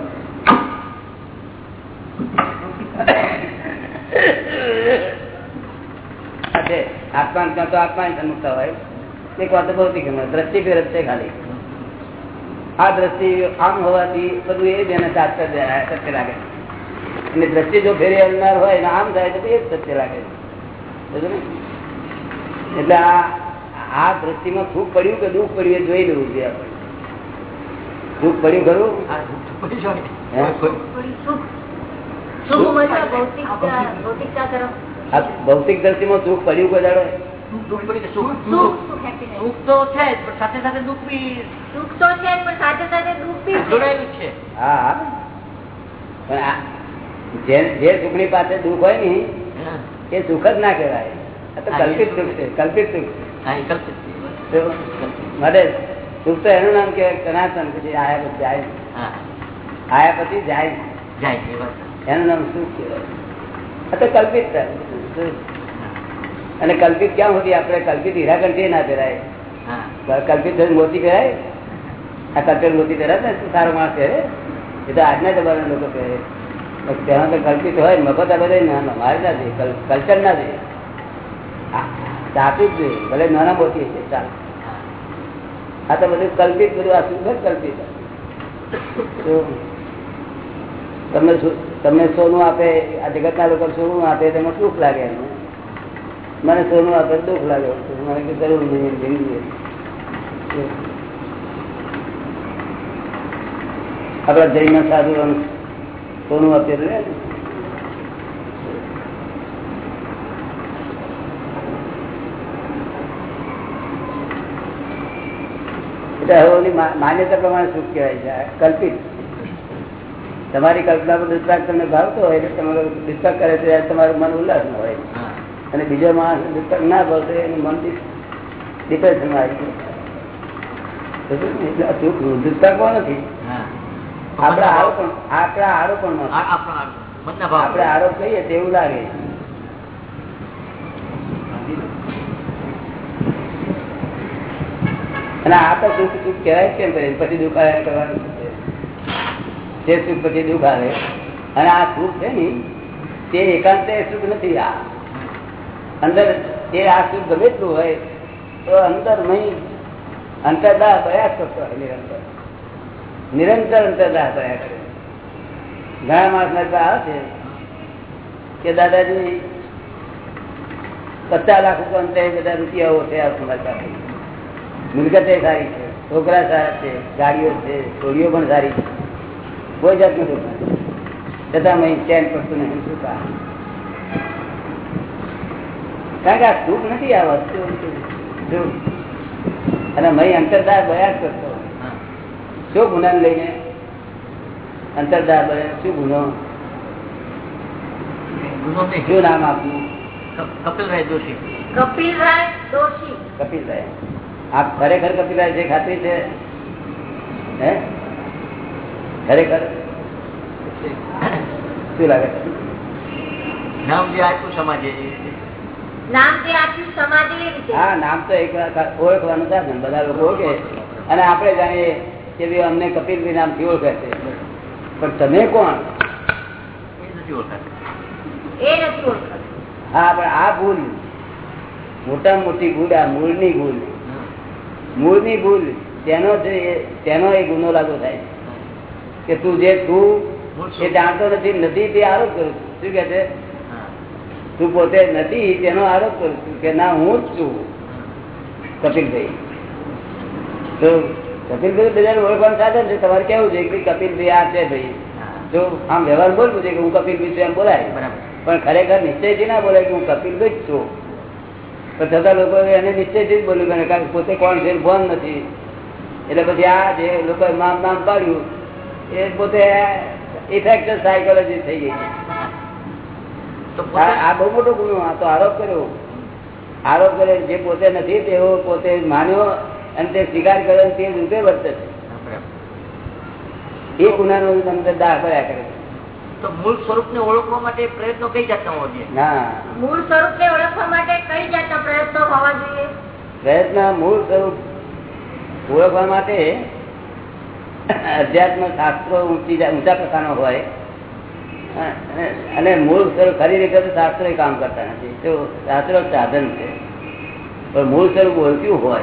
[SPEAKER 1] આત્મા ત્યાં તો આત્માની સન્મુખતા હોય. એક વાત તો ભૌતિક દ્રષ્ટિ ફેરત છે ખાલી. આ દ્રષ્ટિ આમ હોવાથી બધું એ જ એને સાચા સત્ય લાગે અને દ્રષ્ટિ જો ફેરી આવનાર હોય ને આમ થાય તો એ જ સત્ય લાગે એટલે આ આ દ્રષ્ટિમાં સુખ પડ્યું કે દુઃખ પડ્યું એ જોઈ લેવું જોઈએ આપણે. સુખ પડ્યું ખરું?
[SPEAKER 2] ભૌતિક.
[SPEAKER 1] દ્રષ્ટિ દ્રષ્ટિમાં સુખ પડ્યું કોઈ દાડો?
[SPEAKER 5] દુઃખ પડી કે સુખ? તો છે પણ સાથે સાથે દુઃખ બી
[SPEAKER 2] સુખ તો છે પણ સાથે સાથે દુઃખ બી છે.
[SPEAKER 5] જોડાયેલું છે.
[SPEAKER 1] હા પણ જે સુખની પાસે દુઃખ હોય ને એ સુખ જ ના કહેવાય. તો કલ્પિત સુખ છે કલ્પિત. સુખ છે. માટે સુખ તો એનું નામ કહેવાય સનાતન પછી આયા પછી જાય. આયા પછી જાય. એનું નામ સુખ કહેવાય. તો કલ્પિત અને કલ્પિત ક્યાં હોતી આપણે કલ્પિત હીરાકંઠી ના પહેરાય? કલ્પિત મોતી પહેરાય? આ કલ્પિત મોતી પહેરાય ને સારો માણસ પહેરે. એ તો આજના જમાના લોકો પહેરે. ત્યાં તો કલ્પિત હોય, મફત આ બધા ના મારે ના કલ્ચર ના જોઈએ. સાચું જ જોઈએ, ભલે નાના મોટી છે ચાલ. આ તો બધું કલ્પિત, બધું આ જ કલ્પિત તમને તમને સોનું આપે, આ જગતના લોકો સોનું આપે તેમાં સુખ લાગે. મને સોનું આપે દુઃખ લાગે. મને જરૂર નહીં જિંદગી આપણા જૈન સાધુ સોનું મા- માન્યતા પ્રમાણે સુખ કહેવાય છે? કલ્પિત. તમારી કલ્પના પર દુષ્પાક તમને ભાવતો હોય એટલે તમારો દુષ્પાક કરે છે તમારું મન ઉલ્લાસ ન હોય અને બીજો માણસ દુષ્પાક ના ભાવતો એનું મન ડિપ્રેશનમાં આવી જાય. દુષ્પાક પણ નથી?
[SPEAKER 5] હા
[SPEAKER 1] આપણા આરોપણ આપણા આરોપણમાં
[SPEAKER 5] આ- આપણા મનના ભાવ
[SPEAKER 1] આપણે આરોપ કહીએ તેવું લાગે. અને આ તો સુખ સુખ કહેવાય કેમ કરે પછી દુઃખ કરવાનું જે? તે સુખ પછી દુઃખ આવે. અને આ સુખ છે ને તે એકાંતે સુખ નથી આ. અંદર એ આ સુખ ગમે તેટલું હોય તો અંદર નહીં અંતરદા પ્રયાસ કરતો હોય નિરંતર. નિરંતર અંતરદાહ બયા કરે. ઘણા માણસ ના છે કે દાદાજી પચાસ લાખ રૂપિયા અંતે બધા રૂપિયાઓ છે તમારી સારી છે, છોકરા સારા છે, ગાડીઓ છે, છોડીઓ પણ સારી છે. કોઈ જાત નથી. છતાં મેં ચેન પડતું નહીં શું કારણ કે આ સુખ નથી આ વસ્તુ. અને મય અંતરદાર બયા કરતો. શું ગુનાને લઈને અંતરદાર બને શું ગુનો?
[SPEAKER 5] ગુનો
[SPEAKER 1] શું નામ આપનું?
[SPEAKER 5] ક- કપિલરાય જોશી
[SPEAKER 2] કપિલરાય દોશી.
[SPEAKER 1] કપિલરાય. આપ ખરેખર કપિલરાય છે ખાતરી છે? હે? ખરેખર? શું લાગે
[SPEAKER 5] નામ જે આપ્યું સમાજે
[SPEAKER 2] જે
[SPEAKER 1] હા નામ તો એક ઓળખવાનું સાધન બધા લોકો ઓળખે. અને આપણે જાણીએ કે ભાઈ અમને કપિલ નામથી ઓળખે છે. પણ તમે કોણ? હા પણ આ ભૂલ મોટા મોટી ભૂલ આ મૂળની ભૂલ. મૂળની ભૂલ તેનો તેનો એ ગુનો લાગુ થાય કે તું જે તું એ. જાણતો નથી નથી તે આરોપ કરું છું. શું કે છે? તું પોતે નથી તેનો આરોપ કરું છું કે ના હું જ છું. કપિલભાઈ. તો કપિલભાઈ બધાને ઓળખવાનું સાધન છે. તમારે કેવું છે? કે કપિલભાઈ આ છે ભાઈ. જો આમ વ્યવહાર બોલવું છે કે હું કપિલભાઈ છું એમ બોલાય. પણ ખરેખર નિશ્ચયથી ના બોલાય કે હું કપિલભાઈ જ છું. પણ છતાં લોકો એને નિશ્ચયથી જ બોલ્યું કારણ કે પોતે કોણ છે એનું નથી. એટલે પછી આ જે લોકો નામ નામ પાડ્યું એ પોતે ઇફેક્ટ સાયકોલોજી થઈ ગઈ. છે
[SPEAKER 5] તો
[SPEAKER 1] આ બહુ મોટો ગુનો આ તો આરોપ કર્યો. આરોપ કર્યો જે પોતે નથી તેવો પોતે માન્યો અને તે સ્વીકાર કર્યો તે રૂપે વર્તે છે. એ ગુનાનો તમને દાહ કર્યા કરે.
[SPEAKER 5] તો મૂળ સ્વરૂપને ઓળખવા માટે પ્રયત્નો કઈ જાતના હોવા જોઈએ?
[SPEAKER 1] ના.
[SPEAKER 2] મૂળ સ્વરૂપને ઓળખવા માટે કઈ જાતના પ્રયત્નો હોવા જોઈએ?
[SPEAKER 1] પ્રયત્ન મૂળ સ્વરૂપ ઓળખવા માટે અધ્યાત્મ શાસ્ત્રો ઊંચી ઊંચા પ્રકારનો હોય. અને- અને મૂળ સ્વરૂપ ખરી રીતે તો શાસ્ત્રો કામ કરતા નથી. તો શાસ્ત્રો સાધન છે. પણ મૂળ સ્વરૂપ ઓળખ્યું હોય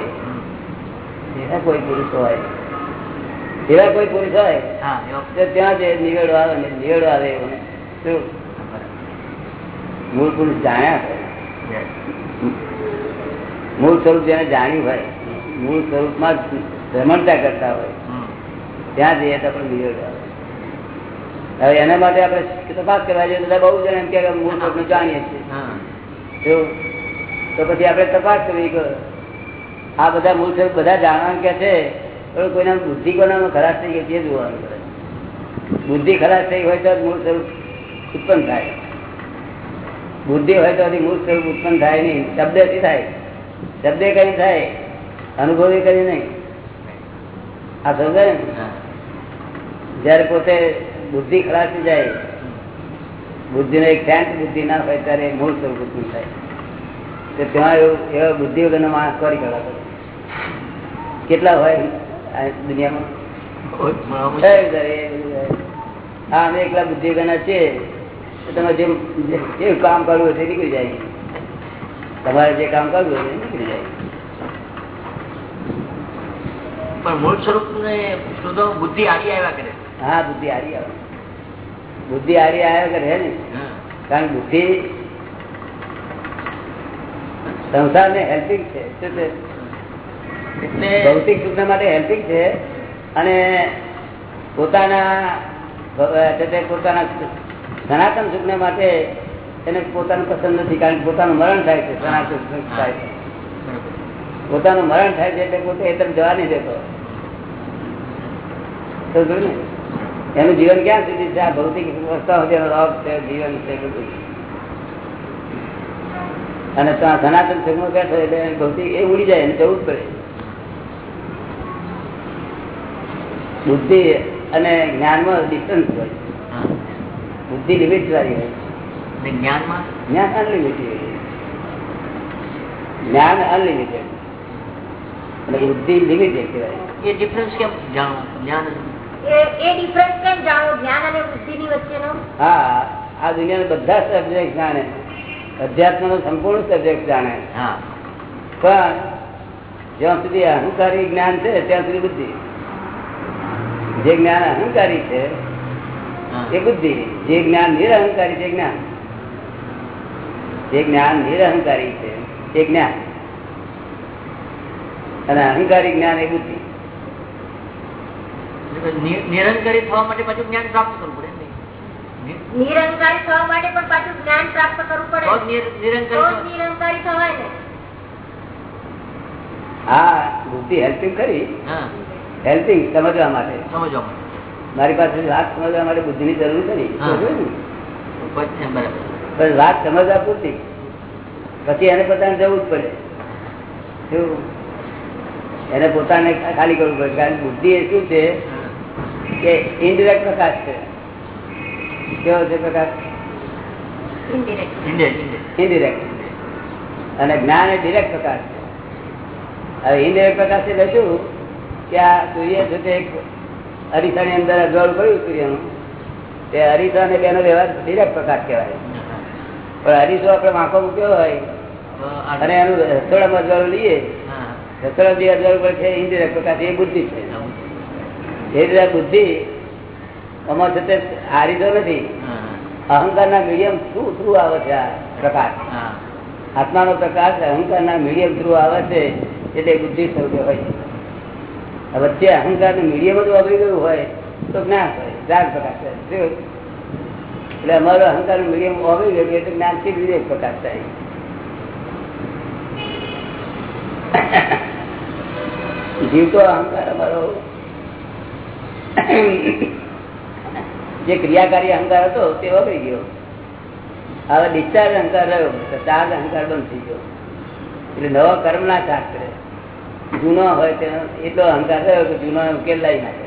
[SPEAKER 1] એવા કોઈ પુરુષ હોય. એવા કોઈ પુરુષ હોય ત્યાં જે નિવેડો આવે ને નિવેડો આવે શું? મૂળ પુરુષ જાણ્યા હોય. મૂળ સ્વરૂપ જેને જાણ્યું હોય મૂળ સ્વરૂપમાં ભ્રમણતા કરતા હોય. ત્યાં જઈએ તો આપણે નિવેડો આવે. હવે એના માટે આપણે તપાસ કરવા જઈએ તો બધા બહુ જણ એમ કે મૂળ સ્વરૂપને જાણીએ છીએ.
[SPEAKER 5] હા.
[SPEAKER 1] તો પછી આપણે તપાસ કરવી આ બધા મૂળ સ્વરૂપ બધા જાણવાનું કે છે પણ કોઈના બુદ્ધિ કોના ખરાબ થઈ ગઈ તે જોવાનું કરે બુદ્ધિ ખરાબ થઈ હોય તો મૂળ સ્વરૂપ ઉત્પન્ન થાય. બુદ્ધિ હોય તો મૂળ સ્વરૂપ ઉત્પન્ન થાય નહીં. શબ્દથી થાય. શબ્દે કઈ થાય અનુભવી કરી નહીં. આ સમજાય. જયારે પોતે બુદ્ધિ ખરાબ થઈ જાય બુદ્ધિ એક શાંત બુદ્ધિ ના હોય ત્યારે મૂળ સ્વરૂપ ઉત્પન્ન થાય. તો ત્યાં એવું એવા બુદ્ધિ વગરનો માણસ કરી કરવા કેટલા હોય દુનિયામાં. હા અમે એકલા બુદ્ધિ ગણા છીએ તમે જે- જે કામ કરવું તે નીકળી જાય. તમારે જે કામ કરવું હોય નીકળી જાય.
[SPEAKER 5] પણ મૂળ સ્વરૂપ ને શોધો બુદ્ધિ આડી આવ્યા કરે.
[SPEAKER 1] હા બુદ્ધિ હારી આવે. બુદ્ધિ હારી આવ્યા કરે ને. કારણ બુદ્ધિ સંસારને હેલ્પિંગ છે. શું ભૌતિક સુખ માટે હેલ્પિંગ છે. અને પોતાના પોતાના સનાતન સુખ માટે એને પોતાનું પસંદ નથી કારણ કે પોતાનું મરણ થાય છે સનાતન સુખ થાય છે. પોતાનું મરણ થાય છે એટલે પોતે એ તરફ જવા નહીં દેતો. ને? એનું જીવન ક્યાં સુધી છે? આ ભૌતિક વસ્તુઓ એનો રોગ છે જીવન છે બધું. અને સનાતન સુખમાં બેઠો એટલે ભૌતિક એ ઉડી જાય એને જવું જ પડે. બુદ્ધિ અને જ્ઞાનમાં ડિફરન્સ હોય.
[SPEAKER 5] હા.
[SPEAKER 1] બુદ્ધિ લિમિટ વાળી હોય.
[SPEAKER 5] જ્ઞાનમાં?
[SPEAKER 1] જ્ઞાન અનલિમિટેડ જ્ઞાન અનલિમિટેડ અને બુદ્ધિ લિમિટેડ કહેવાય.
[SPEAKER 5] એ ડિફરન્સ કેમ જાણવું જ્ઞાન
[SPEAKER 2] એ એ ડિફરન્સ કેમ જાણો? જ્ઞાન અને બુદ્ધિની વચ્ચેનો?
[SPEAKER 1] હા આ દુનિયાના બધા સબ્જેક્ટ જાણે. અધ્યાત્મ નો સંપૂર્ણ સબ્જેક્ટ જાણે.
[SPEAKER 5] હા.
[SPEAKER 1] પણ જ્યાં સુધી અહંકારી જ્ઞાન છે ત્યાં સુધી બુદ્ધિ. જે જ્ઞાન અહંકારી છે એ બુદ્ધિ. જે જ્ઞાન નિરહંકારી છે જ્ઞાન. જે જ્ઞાન નિરહંકારી છે એ જ્ઞાન. અને અહંકારી જ્ઞાન એ બુદ્ધિ.
[SPEAKER 5] નિરંકારી થવા માટે પાછું જ્ઞાન પ્રાપ્ત કરવું પડે
[SPEAKER 2] નિરંકારી થવા માટે પણ પાછું જ્ઞાન પ્રાપ્ત કરવું પડે.
[SPEAKER 5] નિરંકારી
[SPEAKER 2] જ નિરંકારી થવાય ને.
[SPEAKER 1] હા બુદ્ધિ હેલ્પિંગ કરી
[SPEAKER 5] હા.
[SPEAKER 1] હેલ્પિંગ સમજવા માટે.
[SPEAKER 5] સમજવા માટે.
[SPEAKER 1] મારી પાસે વાત સમજવા માટે બુદ્ધિની જરૂર છે ને
[SPEAKER 5] હા.
[SPEAKER 1] સમજ્યું ને?
[SPEAKER 5] ઉપજ છે બરાબર.
[SPEAKER 1] પણ વાત સમજવા પૂરતી. પછી એને પોતાને જવું જ પડે એને પોતાને ખાલી કરવું પડે. કારણ કે બુદ્ધિ એ શું છે? કે ઇન્ડિરેક્ટ પ્રકાશ છે. કેવો છે પ્રકાશ? ઇનડિરેક્ટ અને જ્ઞાન એ ડિરેક્ટ પ્રકાશ છે. હવે ઇન્ડિરેક્ટ પ્રકાશ એટલે શું? આ સૂર્ય છે તે અરીસાની અંદર અજવાળું કર્યું સૂર્યનું. તે અરીસા અને બેનો વ્યવહાર ડિરેક્ટ પ્રકાશ કહેવાય. પણ અરીસો આપણે વાંકો મૂક્યો હોય અને એનું રસોડામાં અજવાળું લઈએ રસોડા જે અજવાળું પર છે ઇન્ડિરેક્ટ પ્રકાશ એ બુદ્ધિ છે. એ રીતે બુદ્ધિ અમાર છે તે હારીતો નથી. અહંકારના મીડિયમ થ્રુ થ્રુ આવે છે આ પ્રકાશ? આત્માનો પ્રકાશ અહંકારના મીડિયમ થ્રુ આવે છે એટલે બુદ્ધિ સ્વરૂપે હોય છે. આ અહંકાર ને મીડિયમ જ વાપરી ગયું હોય તો જ્ઞાન હોય ચાર પ્રકાશ થાય. એટલે અમારો અહંકાર મીડિયમ વાપરી ગયું એટલે જ્ઞાનથી વિવેક પ્રકાશ થાય. જીવતો અહંકાર અમારો. જે ક્રિયાકારી અહંકાર હતો તે વપરી ગયો. હવે ડિસ્ચાર્જ અહંકાર રહ્યો, તો ચાર્જ અહંકાર બંધ થઈ ગયો. એટલે નવા કર્મ ના ચાર્જ કરે જૂનો હોય તેનો એટલો અહંકાર થયો કે જૂનો ઉકેલ લાવી નાખે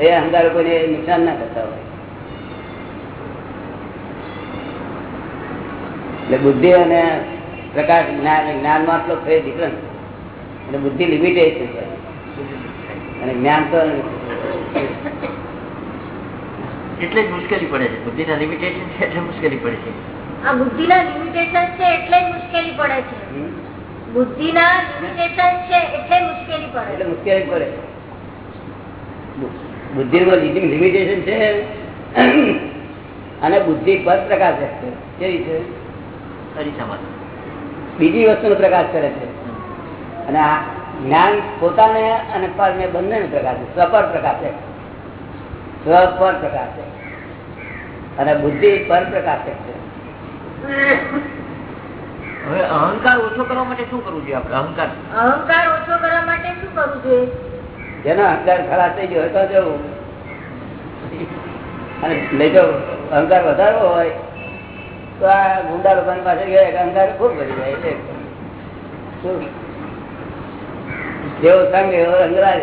[SPEAKER 1] એ અહંકાર કોઈને નુકસાન ના કરતા હોય. એટલે બુદ્ધિ અને પ્રકાશ જ્ઞાનમાં આટલો છે ડિફરન્સ અને બુદ્ધિ લિમિટેશન છે. અને જ્ઞાન તો
[SPEAKER 5] એટલે જ મુશ્કેલી પડે છે. બુદ્ધિના લિમિટેશન છે એટલે મુશ્કેલી પડે છે.
[SPEAKER 2] આ બુદ્ધિના લિમિટેશન છે એટલે જ મુશ્કેલી પડે છે.
[SPEAKER 1] હમ,
[SPEAKER 2] બુદ્ધિના લિમિટેશન છે એટલે મુશ્કેલી પડે.
[SPEAKER 1] એટલે મુશ્કેલી પડે. બુદ્ધિમાં લિમિટેશન છે અને બુદ્ધિ પર પ્રકાશ છે. કેવી છે? બીજી વસ્તુનો પ્રકાશ કરે છે. અને આ જ્ઞાન પોતાને અને પરને બંનેને પ્રકાશ છે. સ્વપર પ્રકાશ છે. સ્વપર પ્રકાશ છે. અને બુદ્ધિ પર પ્રકાશ છે.
[SPEAKER 5] હવે અહંકાર ઓછો કરવા માટે શું કરવું જોઈએ આપણે? અહંકાર.
[SPEAKER 2] અહંકાર ઓછો કરવા માટે શું કરવું જોઈએ?
[SPEAKER 1] જેનો અહંકાર ખરાબ થઈ ગયો તો જવું અને નહીં તો અહંકાર વધારવો હોય તો આ ગુંડા લોકોની પાસે ગયા કે અહંકાર ખૂબ વધી જાય એટલે શું? જેવો સંગ એવો અંગરાજ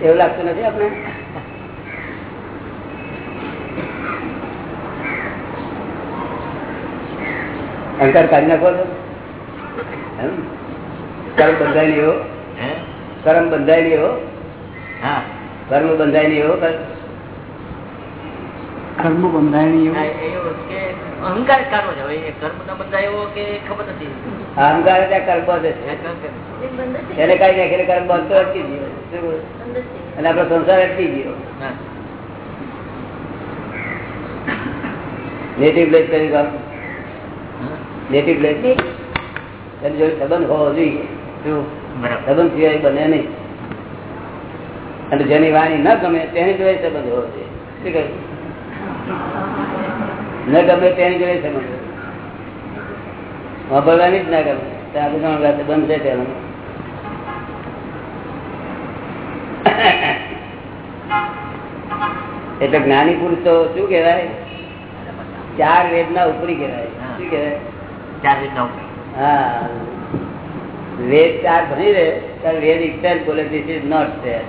[SPEAKER 1] એવું લાગતું નથી આપણે? અહંકાર કાઢી નાખો છો? કર્મ બંધાય નહીં એવો કર્મ બંધાય નહીં એવો
[SPEAKER 5] હા.
[SPEAKER 1] કર્મ બંધાય નહીં એવો કર્મ
[SPEAKER 4] બંધાય
[SPEAKER 5] નહીં
[SPEAKER 4] એવું
[SPEAKER 5] અહંકાર કર્મ બંધાય એવો કે ખબર નથી?
[SPEAKER 1] અહંકાર ત્યાં કર્મ બંધ એને કઈ નાખીને કર્મ બંધ અટકી ગયો. અને આપડો સંસાર અટકી ગયો.
[SPEAKER 5] હા.
[SPEAKER 1] નેટિવ પ્લેસ કરી કામ. Native place. એની જોડે સંબંધ હોવો જોઈએ. સંબંધ સિવાય બને નહીં. અને જેની વાણી ન ગમે તેની જોડે સંબંધ હોવો જોઈએ. ન ગમે તેની જોડે સંબંધ. વાપરવાની જ ના ગમે. ત્યાં બધા સંબંધ છે તેનો એટલે જ્ઞાની પુરુષ તો શું કહેવાય? ચાર વેદના ઉપરી કહેવાય. શું કહેવાય?
[SPEAKER 5] ચાર રીતના ઉપર.
[SPEAKER 1] હા. વેદ ચાર ભણી રહે ત્યારે વેદ ઇક્સેલ બોલે ધીસ ઇઝ નોટ ધેર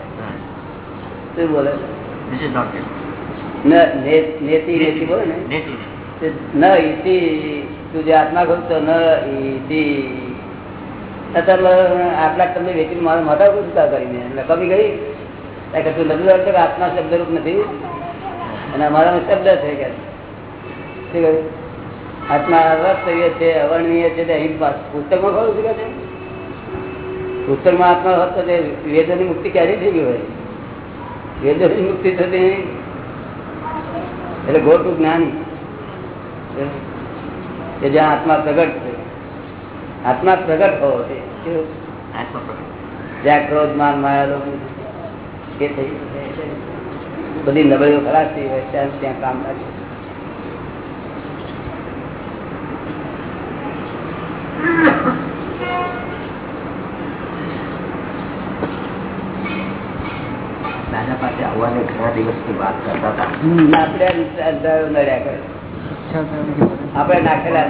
[SPEAKER 1] શું બોલે? આત્મા આટલા તમને વેચી મારા માથા ગુસ્સા કરીને. કમી ગઈ? કશું કે તું નથી કે આત્મા શબ્દરૂપ નથી? અને અમારા શબ્દ છે કે? શું કહ્યું? આત્મા અવસ્તવ્ય છે અવર્ણનીય છે અહીં પુસ્તક પુસ્તકમાં ખરું શું છે? પુસ્તકમાં આત્મા હોત તો તે વેદોની મુક્તિ ક્યારે થઈ ગઈ હોય? વેદોની મુક્તિ થતી. એટલે ગોટું જ્ઞાન. કે જ્યાં આત્મા પ્રગટ છે. આત્મા પ્રગટ હોવો છે? જ્યાં ક્રોધ માન માયાલો એ થઈ બધી નબળીઓ ખરાબ થઈ હોય ત્યાં ત્યાં કામ લાગે.
[SPEAKER 5] આવવાને ઘણા દિવસની વાત કરતા હતા.
[SPEAKER 1] આપણે નાખેલા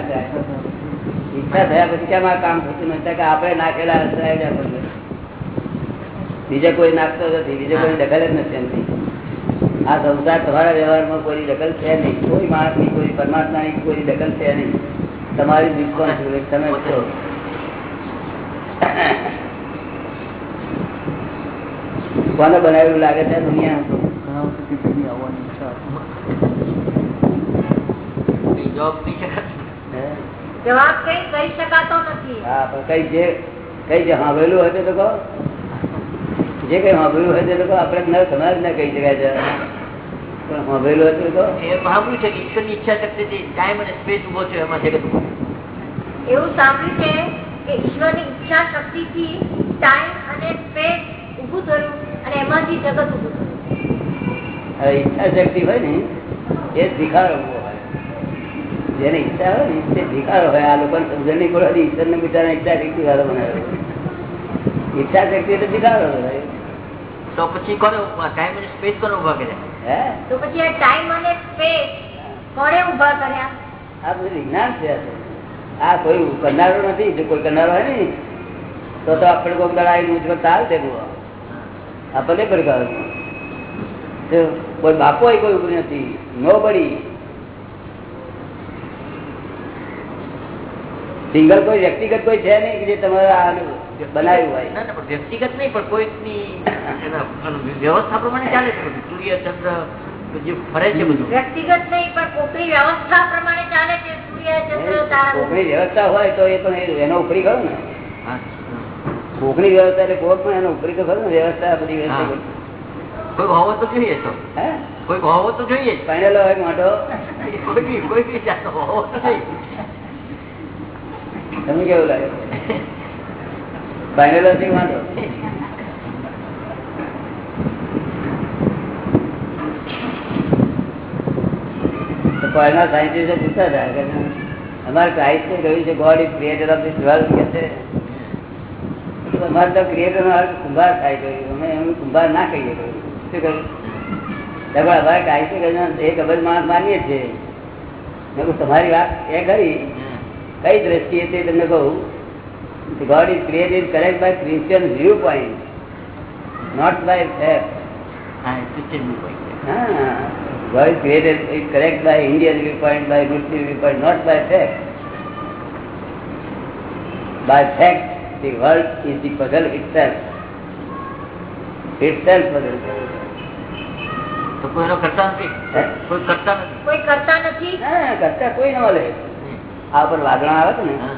[SPEAKER 1] ઈચ્છા થયા પછી કેમ કામ થતું નથી? કે આપણે નાખેલા. બીજે કોઈ નાખતો નથી, બીજે કોઈ દખલ જ નથી એમની. આ સંસાર તમારા વ્યવહારમાં કોઈ દખલ છે નહીં. કોઈ માણસની, કોઈ પરમાત્માની કોઈ દખલ છે નહીં. તમારી રિસ્પોન્સિબિલિટી તમે છો. કોને બનાવેલું લાગે છે દુનિયા.
[SPEAKER 4] હતી
[SPEAKER 5] જવાબ
[SPEAKER 2] કઈ કહી શકાતો નથી.
[SPEAKER 1] હા પણ કઈ જે કઈ જે સાંભળેલું હોય તો કહો. જે કઈ સાંભળેલું હોય તો આપણે ન સમાજ ના કહી શકાય છે પણ સાંભળેલું હોય તે
[SPEAKER 5] એ સાંભળ્યું છે કે ઈશ્વરની ઈચ્છા શક્તિથી ટાઈમ અને સ્પેસ ઊભો છે એમાં
[SPEAKER 2] એવું સાંભળ્યું છે કે ઈશ્વરની ઈચ્છા શક્તિથી ટાઈમ અને સ્પેસ ઉભું થયું. અને એમાંથી જગત થયું.
[SPEAKER 1] ઈચ્છા શક્તિ હોય ને એ જ ઊભો હોય. જેને ઈચ્છા હોય ને તે ભિખારો હોય. આ લોકો સમજણ નહીં પડે ઈશ્વર ને બિચારા ઈચ્છા શક્તિ વાળો બનાવ્યો ઈચ્છા શક્તિ એટલે ભિખારો હોય.
[SPEAKER 5] તો પછી કોને ટાઈમ અને સ્પેસ કોને ઊભા કર્યા?
[SPEAKER 1] હે?
[SPEAKER 2] તો પછી આ ટાઈમ અને સ્પેસ કોણે ઊભા કર્યા?
[SPEAKER 1] આ બધું વિજ્ઞાન છે આ કોઈ કરનારો નથી. જો કોઈ કરનારો હોય ને તો તો આપણે કોઈ દડા મુજબ તાલ છે બુઆ. આપણને પડકાર કોઈ બાપો કોઈ ઉપરી નથી નો બડી સિંગલ કોઈ વ્યક્તિગત કોઈ છે નહીં કે જે તમારે આ બનાવ્યું હોય.
[SPEAKER 5] વ્યક્તિગત નહીં પણ કોઈ એના વ્યવસ્થા પ્રમાણે ચાલે છે બધું. સૂર્ય ચંદ્ર જે ફરે છે બધું.
[SPEAKER 2] વ્યક્તિગત નહીં પણ કોકની વ્યવસ્થા પ્રમાણે ચાલે છે. સૂર્ય ચંદ્ર તારા
[SPEAKER 1] કોકની વ્યવસ્થા હોય તો એ પણ એનો ઉપરી ગયો ને. કોકની વ્યવસ્થા એટલે કોક પણ એનો ઉપરી તો ખરો વ્યવસ્થા બધી વ્યવસ્થા
[SPEAKER 5] કોઈ હોવો તો જોઈએ તો.
[SPEAKER 1] હે?
[SPEAKER 5] કોઈ હોવો તો જોઈએ.
[SPEAKER 1] પહેરેલો હોય મોટો.
[SPEAKER 5] કોઈ બી કોઈ બી જાતનો હોવો તો જોઈએ
[SPEAKER 1] તમને કેવું લાગે? પહેરેલો છે તો પહેલા સાયન્ટિસ્ટો પૂછતા હતા કે અમારે ક્રાઇસ્ટે કહ્યું છે God is creator of this world કે છે? અમારે તો ક્રિએટર નો અર્થ કુંભાર થાય કહ્યું અમે એમ કુંભાર ના કહીએ. કહ્યું? શું કહ્યું તો અમારે ક્રાઇસ્ટે કહ્યું એક અબજ માણસ માનીએ જ મેં તમારી વાત એ કરી કઈ દ્રષ્ટિએ તે તમને કહું? God is created correct by Christian view point not by. God is created is correct by Indian viewpoint, by Muslim viewpoint, not by fact. By fact, the world is the puzzle itself. Itself puzzle.
[SPEAKER 5] તો કોઈ એનો કરતા નથી?
[SPEAKER 1] હે?
[SPEAKER 5] કોઈ કરતા નથી?
[SPEAKER 2] કોઈ કરતા નથી?
[SPEAKER 1] હા કરતા કોઈ ન મળે. આ પર વાદળા આવે છે ને
[SPEAKER 5] હા.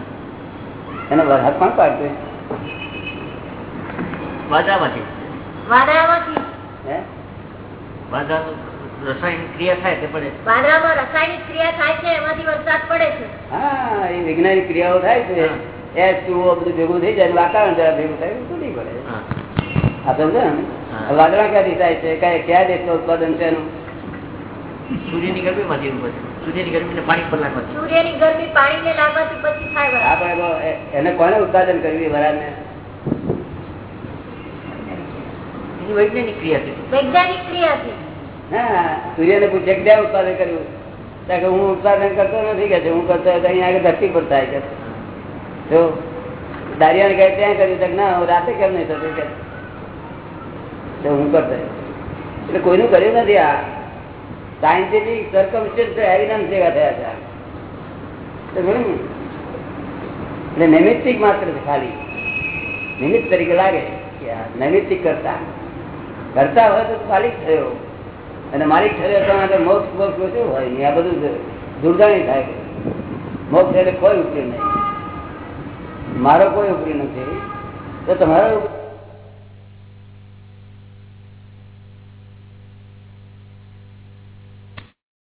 [SPEAKER 1] એનો વરસાદ પણ પાડતો
[SPEAKER 5] વાદળામાંથી
[SPEAKER 2] વાદળામાંથી
[SPEAKER 1] હે?
[SPEAKER 5] રસાયણિક ક્રિયા થાય તે પડે.
[SPEAKER 2] વાદળામાં રાસાયણિક ક્રિયા થાય છે એમાંથી વરસાદ પડે છે.
[SPEAKER 1] હા એ વૈજ્ઞાનિક ક્રિયાઓ થાય છે. એસ ટુઓ બધું ભેગું થઈ જાય વાતાવરણ જરા ભેગું થાય તૂટી પડે. આ સમજે ને? વાદળા ક્યાંથી થાય છે? કઈ ક્યાં દેશનું ઉત્પાદન છે એનું
[SPEAKER 5] સૂર્યની ગરમીમાંથી એવું બધું. સૂર્યની ગરમીને પાણી પર લાગવાથી.
[SPEAKER 2] સૂર્યની ગરમી પાણીને લાગવાથી પછી થાય.
[SPEAKER 1] આપણે એને કોને ઉત્પાદન કર્યું વરાળને?
[SPEAKER 5] વૈજ્ઞાનિક ક્રિયા છે.
[SPEAKER 2] વૈજ્ઞાનિક
[SPEAKER 1] હા સૂર્યને પૂછે કે ક્યાં ઉત્પાદન કર્યું? કે હું ઉત્પાદન કરતો નથી કે છે. હું કરતો અહીંયા આગળ ધરતી પર થાય કે જો દારિયાને કહે, ત્યાં કર્યું તો ના રાતે કેમ નહીં થતું કે તો હું કરતો એટલે કોઈનું કર્યું નથી આ. સાયન્ટિફિક સર્કમસ્ટન્સ એવિડન્સ જેવા થયા છે. તો? એટલે નૈમિત્તિક માત્ર છે ખાલી. નિમિત્ત તરીકે લાગે કે નૈમિત્તિક કરતા. કરતા હોય તો માલિક થયો. અને માલિક થયો તો આગળ મોક્ષ મોક્ષ શું હોય આ બધું દુર્દાણી થાય. મોક્ષ એટલે કોઈ ઉપયોગ નહીં. મારો કોઈ ઉપરી નથી. તો તમારો